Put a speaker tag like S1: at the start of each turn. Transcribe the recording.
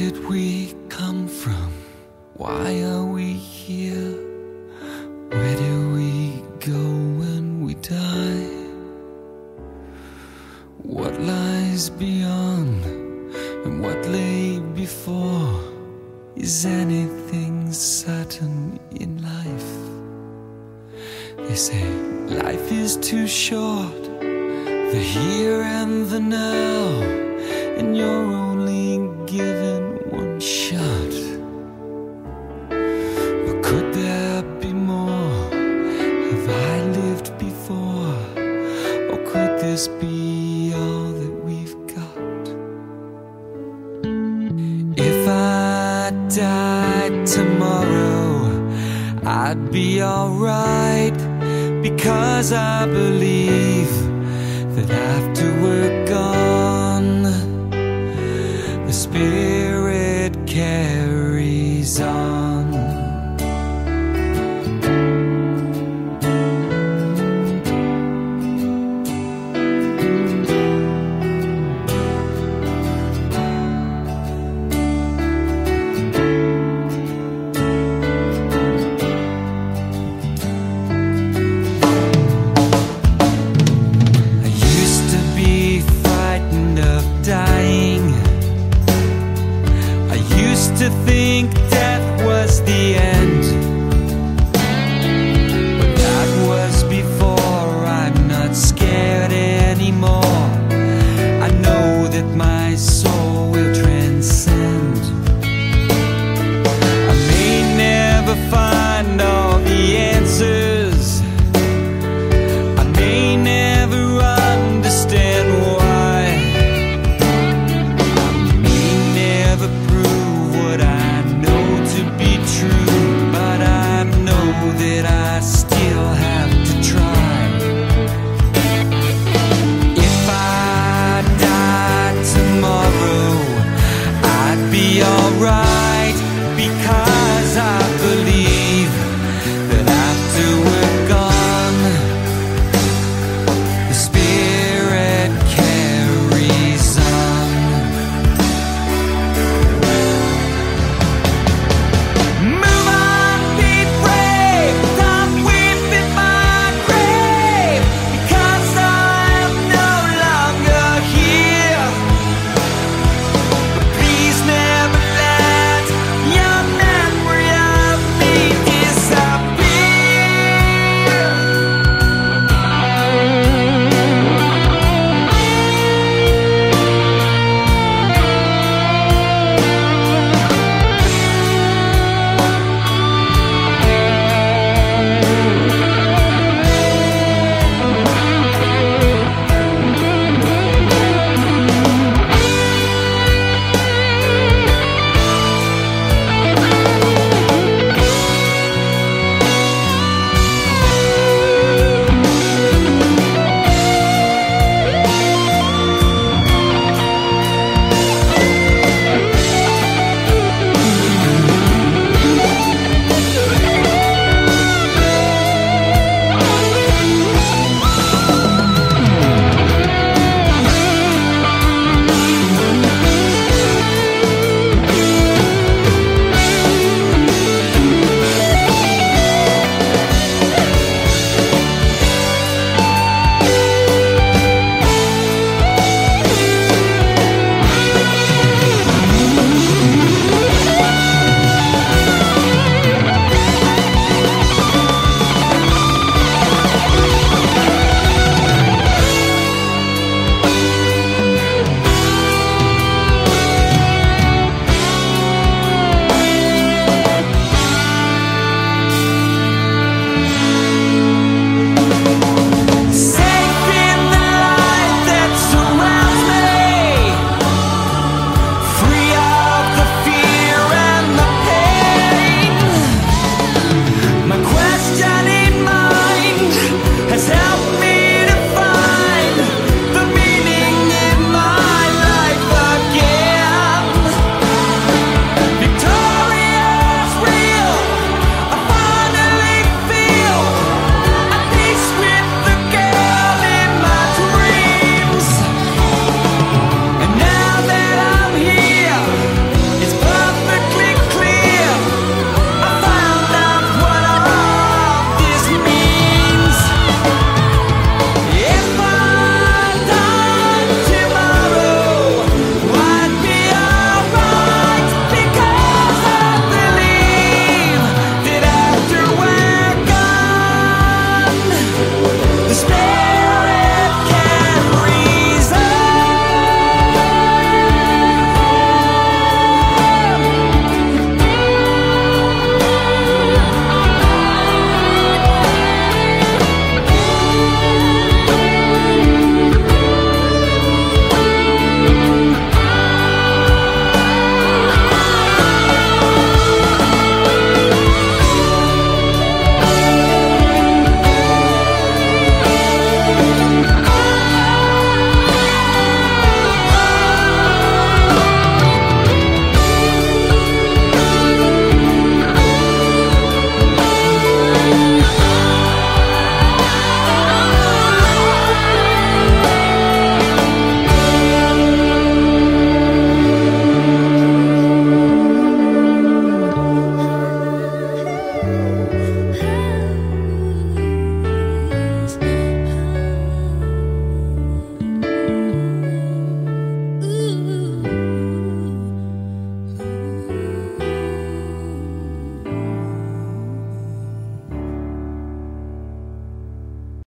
S1: did we come from? Why are we here? Where do we go when we die? What lies beyond and what lay before? Is anything certain in life? They say life is too short, the here and the now, and you're only given lived before? Or could this be all that we've got? If I died tomorrow, I'd be alright because I believe that after we're gone, the spirit carries on. To think death was the end.